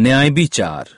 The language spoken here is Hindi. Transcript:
न्याय विचार